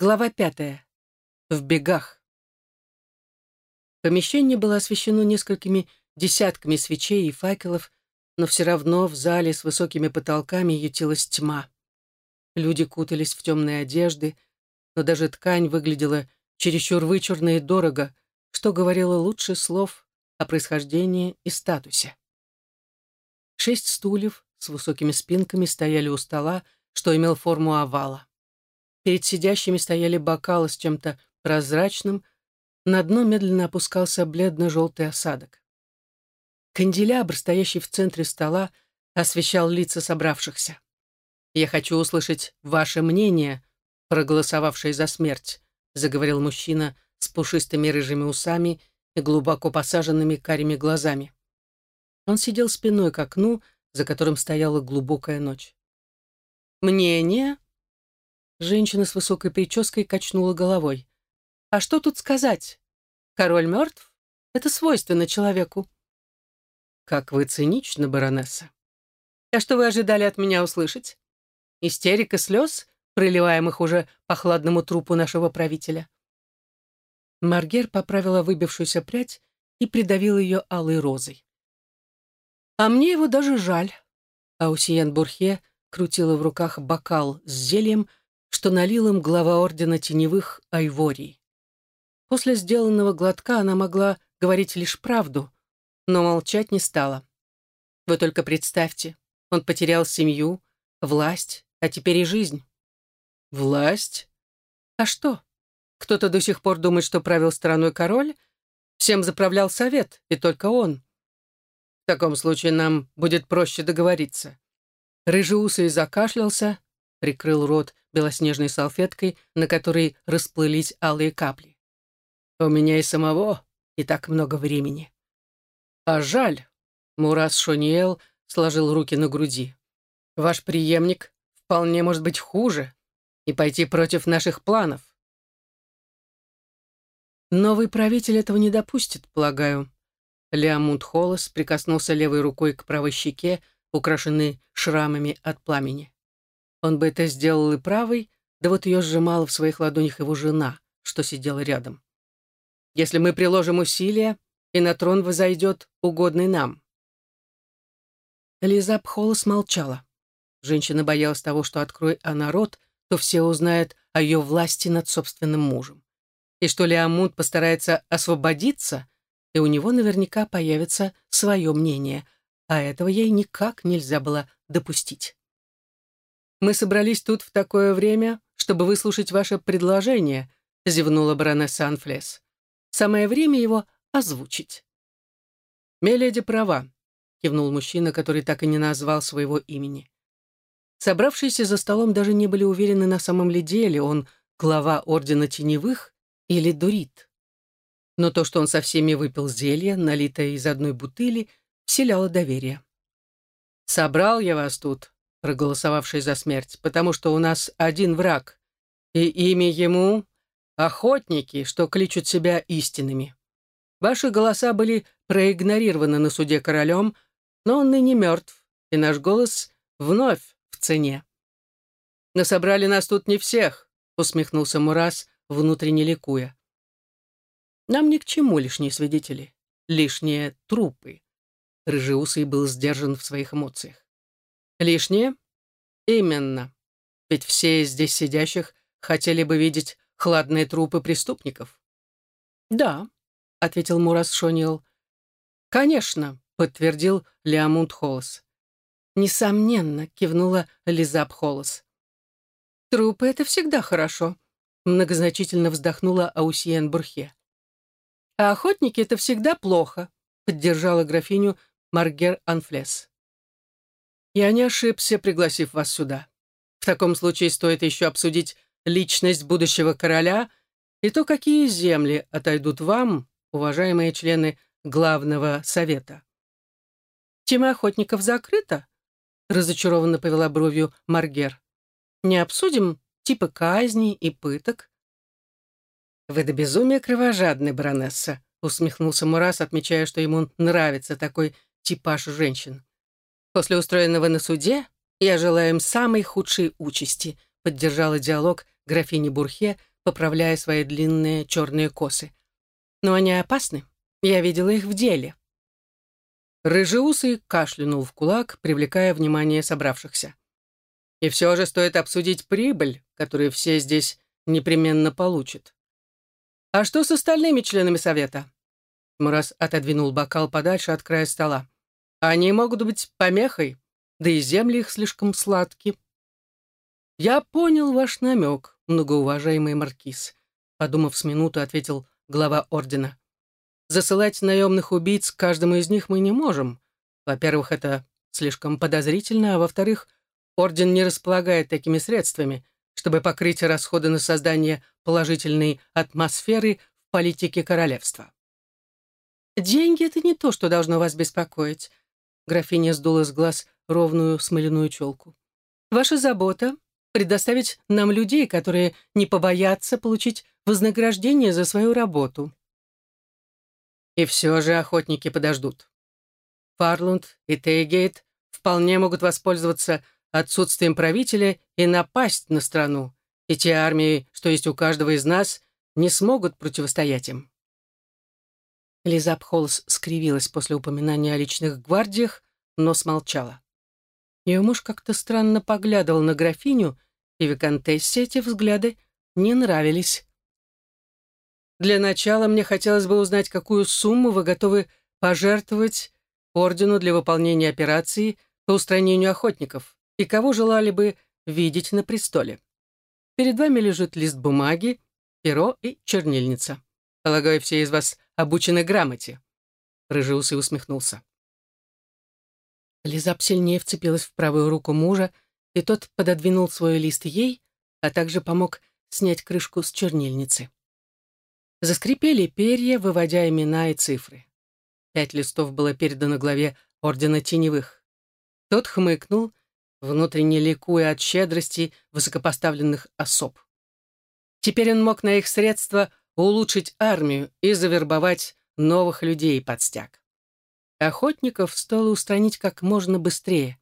Глава пятая. В бегах. Помещение было освещено несколькими десятками свечей и факелов, но все равно в зале с высокими потолками ютилась тьма. Люди кутались в темные одежды, но даже ткань выглядела чересчур вычурно и дорого, что говорило лучше слов о происхождении и статусе. Шесть стульев с высокими спинками стояли у стола, что имел форму овала. Перед сидящими стояли бокалы с чем-то прозрачным, на дно медленно опускался бледно-желтый осадок. Канделябр, стоящий в центре стола, освещал лица собравшихся. «Я хочу услышать ваше мнение, проголосовавшее за смерть», заговорил мужчина с пушистыми рыжими усами и глубоко посаженными карими глазами. Он сидел спиной к окну, за которым стояла глубокая ночь. «Мнение?» Женщина с высокой прической качнула головой. «А что тут сказать? Король мертв? Это свойственно человеку». «Как вы циничны, баронесса!» «А что вы ожидали от меня услышать? Истерика слез, проливаемых уже по хладному трупу нашего правителя?» Маргер поправила выбившуюся прядь и придавила ее алой розой. «А мне его даже жаль». Аусиен Бурхе крутила в руках бокал с зельем, что налил им глава ордена теневых Айворий. После сделанного глотка она могла говорить лишь правду, но молчать не стала. Вы только представьте, он потерял семью, власть, а теперь и жизнь. Власть? А что? Кто-то до сих пор думает, что правил страной король? Всем заправлял совет, и только он. В таком случае нам будет проще договориться. Рыжеусый закашлялся, прикрыл рот белоснежной салфеткой, на которой расплылись алые капли. «У меня и самого и так много времени». «А жаль», — Мурас Шониел сложил руки на груди. «Ваш преемник вполне может быть хуже и пойти против наших планов». «Новый правитель этого не допустит, полагаю». Леомунд Холос прикоснулся левой рукой к правой щеке, украшенной шрамами от пламени. Он бы это сделал и правой, да вот ее сжимала в своих ладонях его жена, что сидела рядом. Если мы приложим усилия, и на трон возойдет угодный нам. Лиза Пхолос молчала. Женщина боялась того, что, открой она рот, то все узнают о ее власти над собственным мужем. И что Леомуд постарается освободиться, и у него наверняка появится свое мнение, а этого ей никак нельзя было допустить. «Мы собрались тут в такое время, чтобы выслушать ваше предложение», зевнула баронесса Анфлес. «Самое время его озвучить». «Меледи права», кивнул мужчина, который так и не назвал своего имени. Собравшиеся за столом даже не были уверены, на самом ли деле он глава Ордена Теневых или Дурит. Но то, что он со всеми выпил зелье, налитое из одной бутыли, вселяло доверие. «Собрал я вас тут, проголосовавший за смерть, потому что у нас один враг, и имя ему — охотники, что кличут себя истинными. Ваши голоса были проигнорированы на суде королем, но он ныне мертв, и наш голос вновь в цене. «Но собрали нас тут не всех», — усмехнулся Мурас, внутренне ликуя. «Нам ни к чему лишние свидетели, лишние трупы». Рыжеусый был сдержан в своих эмоциях. Лишнее? Именно. Ведь все здесь сидящих хотели бы видеть хладные трупы преступников. Да, ответил Мурас Шонил. Конечно, подтвердил Леомунд Холос. Несомненно, кивнула Лизаб Холос. Трупы — это всегда хорошо, многозначительно вздохнула Аусиен Бурхе. А охотники — это всегда плохо, поддержала графиню Маргер Анфлес. Я не ошибся, пригласив вас сюда. В таком случае стоит еще обсудить личность будущего короля и то, какие земли отойдут вам, уважаемые члены главного совета. Тема охотников закрыта, разочарованно повела бровью Маргер. Не обсудим типы казней и пыток. Вы до безумия кровожадны, баронесса, усмехнулся Мурас, отмечая, что ему нравится такой типаж женщин. После устроенного на суде я желаю им самой худшей участи, поддержала диалог графини Бурхе, поправляя свои длинные черные косы. «Но они опасны. Я видела их в деле». Рыжеусый кашлянул в кулак, привлекая внимание собравшихся. «И все же стоит обсудить прибыль, которую все здесь непременно получат. А что с остальными членами совета?» Мурас отодвинул бокал подальше от края стола. «Они могут быть помехой, да и земли их слишком сладки». «Я понял ваш намек, многоуважаемый маркиз», подумав с минуту, ответил глава ордена. «Засылать наемных убийц каждому из них мы не можем. Во-первых, это слишком подозрительно, а во-вторых, орден не располагает такими средствами, чтобы покрыть расходы на создание положительной атмосферы в политике королевства. «Деньги — это не то, что должно вас беспокоить», — графиня сдула с глаз ровную смоляную челку. «Ваша забота предоставить нам людей, которые не побоятся получить вознаграждение за свою работу. И все же охотники подождут. Фарлунд и Тейгейт вполне могут воспользоваться отсутствием правителя и напасть на страну, и те армии, что есть у каждого из нас, не смогут противостоять им. Лиза Холлс скривилась после упоминания о личных гвардиях, но смолчала. Ее муж как-то странно поглядывал на графиню, и Викантессе эти взгляды не нравились. «Для начала мне хотелось бы узнать, какую сумму вы готовы пожертвовать ордену для выполнения операции по устранению охотников и кого желали бы видеть на престоле. Перед вами лежит лист бумаги, перо и чернильница. Полагаю, все из вас обучены грамоте». Рыжеусый усмехнулся. Лизап сильнее вцепилась в правую руку мужа, и тот пододвинул свой лист ей, а также помог снять крышку с чернильницы. Заскрипели перья, выводя имена и цифры. Пять листов было передано главе Ордена Теневых. Тот хмыкнул, внутренне ликуя от щедрости высокопоставленных особ. Теперь он мог на их средства улучшить армию и завербовать новых людей под стяг. Охотников стоило устранить как можно быстрее.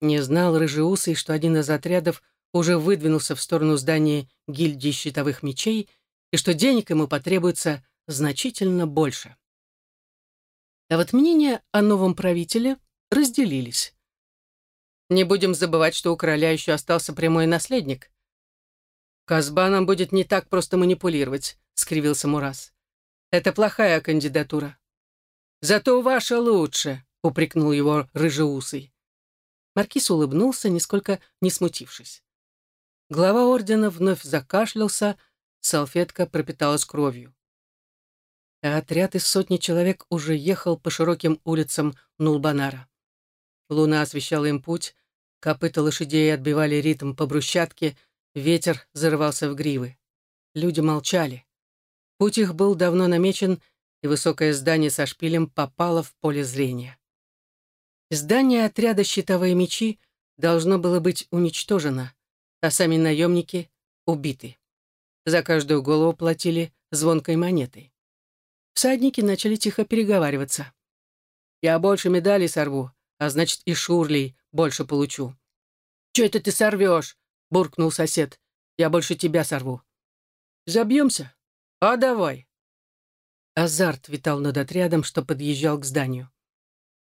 Не знал Рыжеусый, что один из отрядов уже выдвинулся в сторону здания гильдии щитовых мечей и что денег ему потребуется значительно больше. А вот мнения о новом правителе разделились. Не будем забывать, что у короля еще остался прямой наследник. «Казбаном будет не так просто манипулировать», — скривился Мурас. «Это плохая кандидатура. «Зато ваша лучше», — упрекнул его рыжеусый. Маркиз улыбнулся, нисколько не смутившись. Глава ордена вновь закашлялся, салфетка пропиталась кровью. А отряд из сотни человек уже ехал по широким улицам Нулбанара. Луна освещала им путь, копыта лошадей отбивали ритм по брусчатке, ветер зарывался в гривы. Люди молчали. Путь их был давно намечен и высокое здание со шпилем попало в поле зрения. Здание отряда «Щитовые мечи» должно было быть уничтожено, а сами наемники убиты. За каждую голову платили звонкой монетой. Всадники начали тихо переговариваться. «Я больше медалей сорву, а значит и шурлей больше получу». «Че это ты сорвешь?» — буркнул сосед. «Я больше тебя сорву». «Забьемся? А давай». Азарт витал над отрядом, что подъезжал к зданию.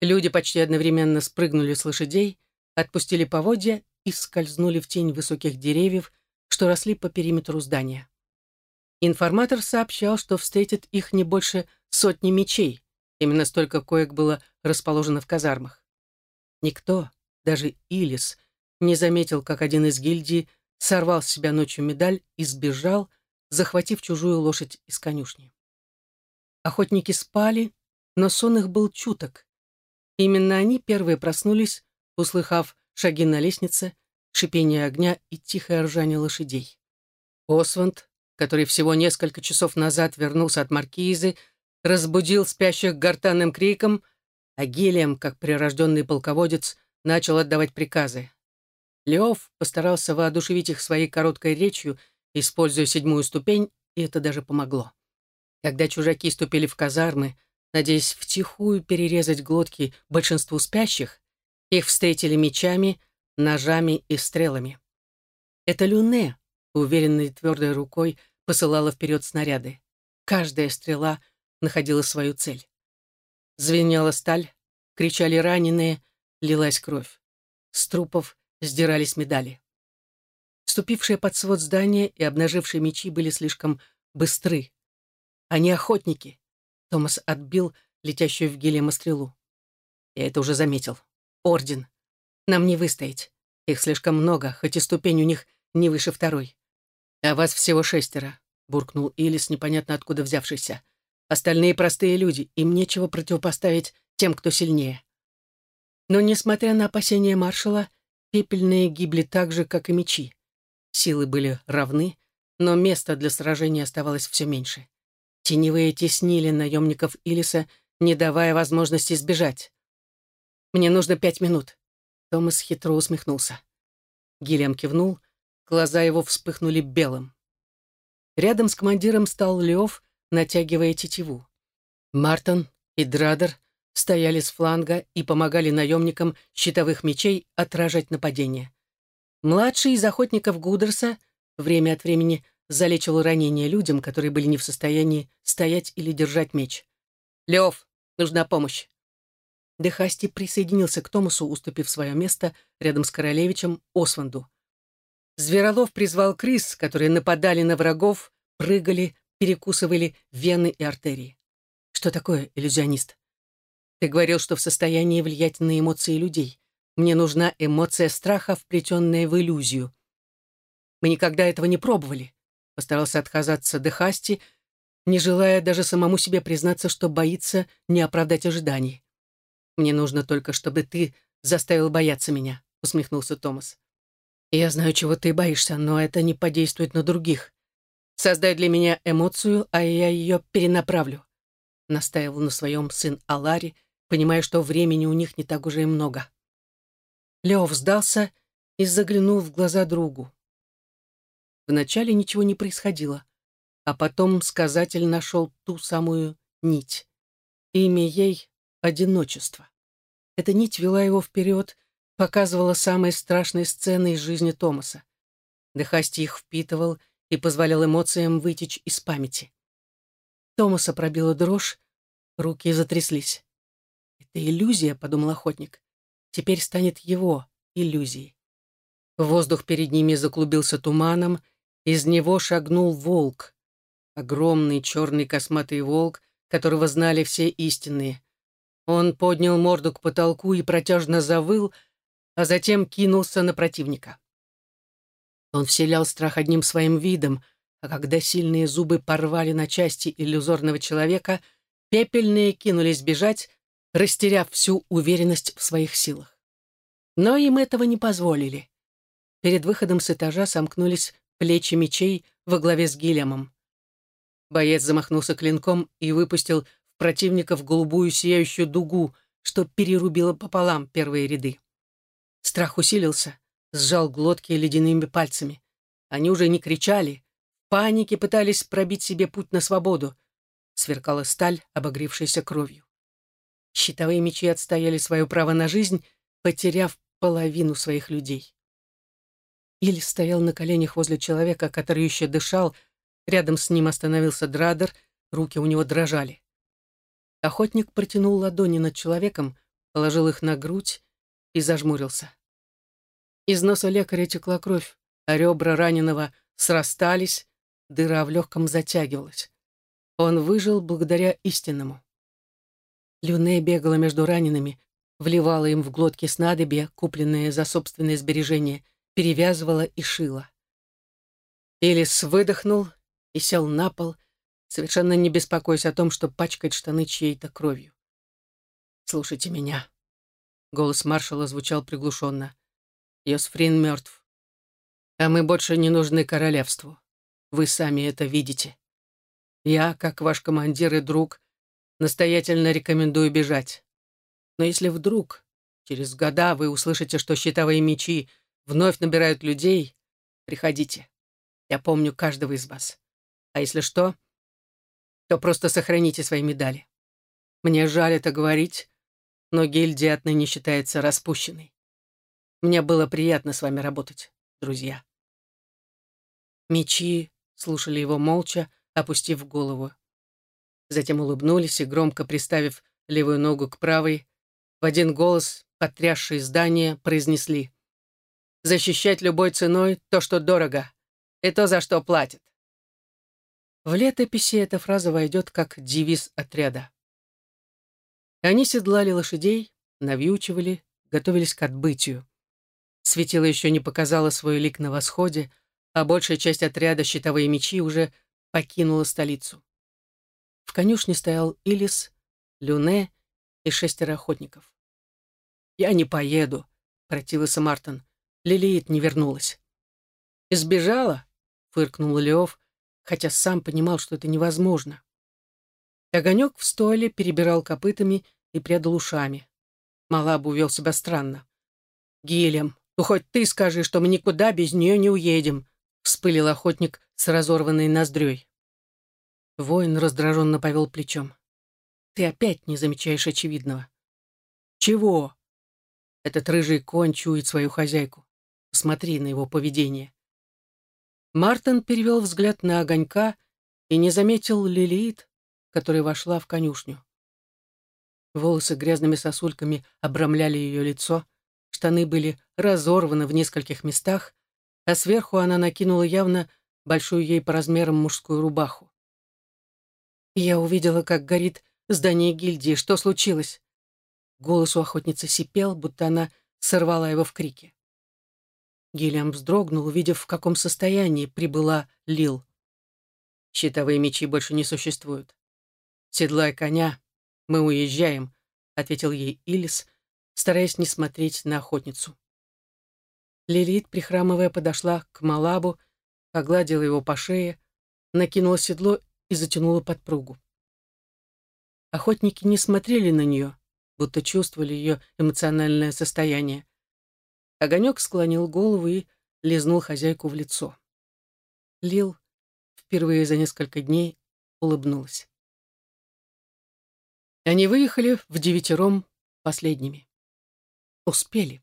Люди почти одновременно спрыгнули с лошадей, отпустили поводья и скользнули в тень высоких деревьев, что росли по периметру здания. Информатор сообщал, что встретит их не больше сотни мечей, именно столько коек было расположено в казармах. Никто, даже Илис, не заметил, как один из гильдий сорвал с себя ночью медаль и сбежал, захватив чужую лошадь из конюшни. Охотники спали, но сон их был чуток. Именно они первые проснулись, услыхав шаги на лестнице, шипение огня и тихое ржание лошадей. Осванд, который всего несколько часов назад вернулся от маркизы, разбудил спящих гортанным криком, а Гелием, как прирожденный полководец, начал отдавать приказы. Леов постарался воодушевить их своей короткой речью, используя седьмую ступень, и это даже помогло. Когда чужаки ступили в казармы, надеясь втихую перерезать глотки большинству спящих, их встретили мечами, ножами и стрелами. Это Люне, уверенной твердой рукой посылала вперед снаряды. Каждая стрела находила свою цель. Звенела сталь, кричали раненые, лилась кровь. С трупов сдирались медали. Вступившие под свод здания и обнажившие мечи были слишком быстры. Они охотники. Томас отбил летящую в Гелема стрелу. Я это уже заметил. Орден. Нам не выстоять. Их слишком много, хоть и ступень у них не выше второй. А вас всего шестеро, буркнул Илис, непонятно откуда взявшийся. Остальные простые люди, им нечего противопоставить тем, кто сильнее. Но, несмотря на опасения маршала, пепельные гибли так же, как и мечи. Силы были равны, но места для сражения оставалось все меньше. Теневые теснили наемников Илиса, не давая возможности сбежать. «Мне нужно пять минут», — Томас хитро усмехнулся. Гильям кивнул, глаза его вспыхнули белым. Рядом с командиром стал Леов, натягивая тетиву. Мартон и Драдер стояли с фланга и помогали наемникам щитовых мечей отражать нападение. Младший из охотников Гудерса время от времени залечивал ранения людям, которые были не в состоянии стоять или держать меч. «Лев, нужна помощь!» Дехасти присоединился к Томасу, уступив свое место рядом с королевичем Осванду. Зверолов призвал крыс, которые нападали на врагов, прыгали, перекусывали вены и артерии. Что такое иллюзионист? Ты говорил, что в состоянии влиять на эмоции людей. Мне нужна эмоция страха, вплетенная в иллюзию. Мы никогда этого не пробовали. Постарался отказаться Дехасти, не желая даже самому себе признаться, что боится не оправдать ожиданий. «Мне нужно только, чтобы ты заставил бояться меня», — усмехнулся Томас. «Я знаю, чего ты боишься, но это не подействует на других. Создай для меня эмоцию, а я ее перенаправлю», — настаивал на своем сын Алари, понимая, что времени у них не так уже и много. Леов сдался и заглянул в глаза другу. Вначале ничего не происходило, а потом сказатель нашел ту самую нить. Имя ей — одиночество. Эта нить вела его вперед, показывала самые страшные сцены из жизни Томаса. Дехасти их впитывал и позволял эмоциям вытечь из памяти. Томаса пробила дрожь, руки затряслись. «Это иллюзия», — подумал охотник. «Теперь станет его иллюзией». Воздух перед ними заклубился туманом, из него шагнул волк. Огромный черный косматый волк, которого знали все истинные. Он поднял морду к потолку и протяжно завыл, а затем кинулся на противника. Он вселял страх одним своим видом, а когда сильные зубы порвали на части иллюзорного человека, пепельные кинулись бежать, растеряв всю уверенность в своих силах. Но им этого не позволили. Перед выходом с этажа сомкнулись плечи мечей во главе с Гильямом. Боец замахнулся клинком и выпустил в противников голубую сияющую дугу, что перерубило пополам первые ряды. Страх усилился, сжал глотки ледяными пальцами. Они уже не кричали, в панике пытались пробить себе путь на свободу. Сверкала сталь, обогревшаяся кровью. Щитовые мечи отстояли свое право на жизнь, потеряв половину своих людей. Иль стоял на коленях возле человека, который еще дышал. Рядом с ним остановился Драдер, руки у него дрожали. Охотник протянул ладони над человеком, положил их на грудь и зажмурился. Из носа лекаря текла кровь, а ребра раненого срастались, дыра в легком затягивалась. Он выжил благодаря истинному. Люне бегала между ранеными, вливала им в глотки снадобья, купленные за собственные сбережения, перевязывала и шила. Элис выдохнул и сел на пол, совершенно не беспокоясь о том, что пачкать штаны чьей-то кровью. «Слушайте меня». Голос маршала звучал приглушенно. «Йосфрин мертв. А мы больше не нужны королевству. Вы сами это видите. Я, как ваш командир и друг, настоятельно рекомендую бежать. Но если вдруг, через года, вы услышите, что щитовые мечи — вновь набирают людей, приходите. Я помню каждого из вас. А если что, то просто сохраните свои медали. Мне жаль это говорить, но гильдия отныне считается распущенной. Мне было приятно с вами работать, друзья. Мечи слушали его молча, опустив голову. Затем улыбнулись и, громко приставив левую ногу к правой, в один голос, потрясший здание, произнесли «Защищать любой ценой то, что дорого, и то, за что платят». В летописи эта фраза войдет как девиз отряда. Они седлали лошадей, навьючивали, готовились к отбытию. Светило еще не показало свой лик на восходе, а большая часть отряда щитовые мечи уже покинула столицу. В конюшне стоял Илис, Люне и шестеро охотников. «Я не поеду», — противился Мартин. Лилиит не вернулась. «Избежала?» — фыркнул Леов, хотя сам понимал, что это невозможно. Огонек в стойле перебирал копытами и прядал ушами. Малаб увел себя странно. «Гилем, ну хоть ты скажи, что мы никуда без нее не уедем», — вспылил охотник с разорванной ноздрёй. Воин раздраженно повел плечом. «Ты опять не замечаешь очевидного». «Чего?» Этот рыжий конь чует свою хозяйку. Посмотри на его поведение. Мартин перевел взгляд на огонька и не заметил Лилит, которая вошла в конюшню. Волосы грязными сосульками обрамляли ее лицо, штаны были разорваны в нескольких местах, а сверху она накинула явно большую ей по размерам мужскую рубаху. Я увидела, как горит здание гильдии. Что случилось? Голос у охотницы сипел, будто она сорвала его в крике. Гильям вздрогнул, увидев, в каком состоянии прибыла Лил. «Щитовые мечи больше не существуют. Седлай коня, мы уезжаем», — ответил ей Илис, стараясь не смотреть на охотницу. Лилит, прихрамывая, подошла к Малабу, погладила его по шее, накинула седло и затянула подпругу. Охотники не смотрели на нее, будто чувствовали ее эмоциональное состояние. Огонек склонил голову и лизнул хозяйку в лицо. Лил впервые за несколько дней улыбнулась. Они выехали в девятером последними. Успели.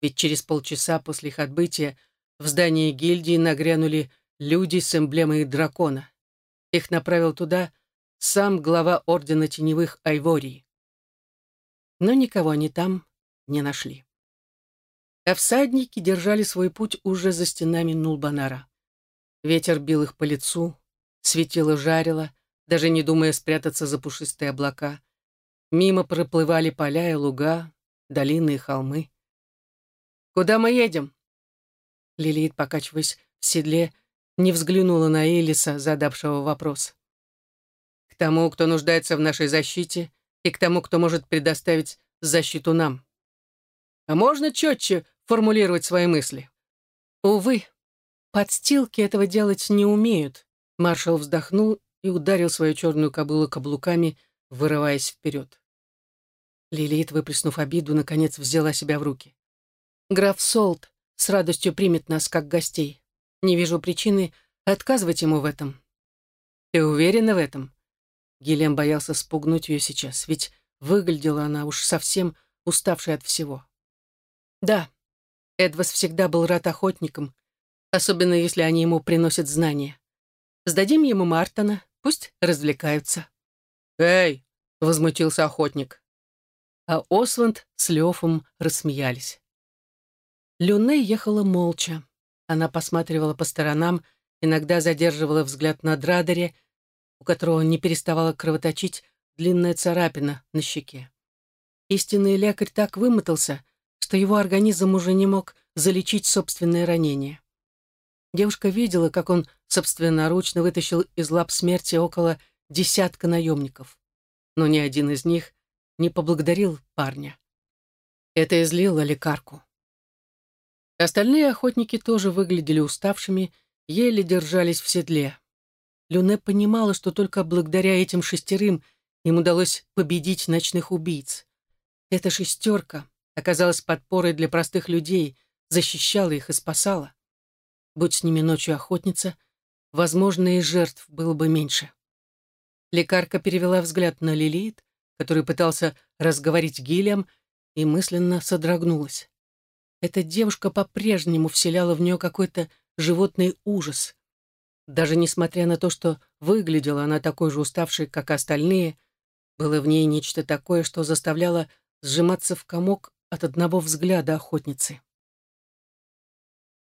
Ведь через полчаса после их отбытия в здание гильдии нагрянули люди с эмблемой дракона. Их направил туда сам глава Ордена Теневых Айвории. Но никого они там не нашли. А всадники держали свой путь уже за стенами Нулбанара. Ветер бил их по лицу, светило жарило, даже не думая спрятаться за пушистые облака. Мимо проплывали поля и луга, долины и холмы. «Куда мы едем?» Лилит, покачиваясь в седле, не взглянула на Элиса, задавшего вопрос. «К тому, кто нуждается в нашей защите, и к тому, кто может предоставить защиту нам. А можно четче формулировать свои мысли?» «Увы, подстилки этого делать не умеют», — маршал вздохнул и ударил свою черную кобылу каблуками, вырываясь вперед. Лилит, выплеснув обиду, наконец взяла себя в руки. «Граф Солт с радостью примет нас как гостей. Не вижу причины отказывать ему в этом». «Ты уверена в этом?» Гелем боялся спугнуть ее сейчас, ведь выглядела она уж совсем уставшей от всего. «Да, Эдвас всегда был рад охотникам, особенно если они ему приносят знания. Сдадим ему Мартона, Пусть развлекаются. «Эй!» — возмутился охотник. А Осванд с Лёфом рассмеялись. Люне ехала молча. Она посматривала по сторонам, иногда задерживала взгляд на Драдере, у которого не переставала кровоточить длинная царапина на щеке. Истинный лекарь так вымотался, что его организм уже не мог залечить собственное ранение. Девушка видела, как он собственноручно вытащил из лап смерти около десятка наемников. Но ни один из них не поблагодарил парня. Это излило лекарку. Остальные охотники тоже выглядели уставшими, еле держались в седле. Люне понимала, что только благодаря этим шестерым им удалось победить ночных убийц. Эта шестерка оказалась подпорой для простых людей, защищала их и спасала. Будь с ними ночью охотница, возможно, и жертв было бы меньше. Лекарка перевела взгляд на Лилит, который пытался разговорить Гильям, и мысленно содрогнулась. Эта девушка по-прежнему вселяла в нее какое-то животный ужас. Даже несмотря на то, что выглядела она такой же уставшей, как остальные, было в ней нечто такое, что заставляло сжиматься в комок от одного взгляда охотницы.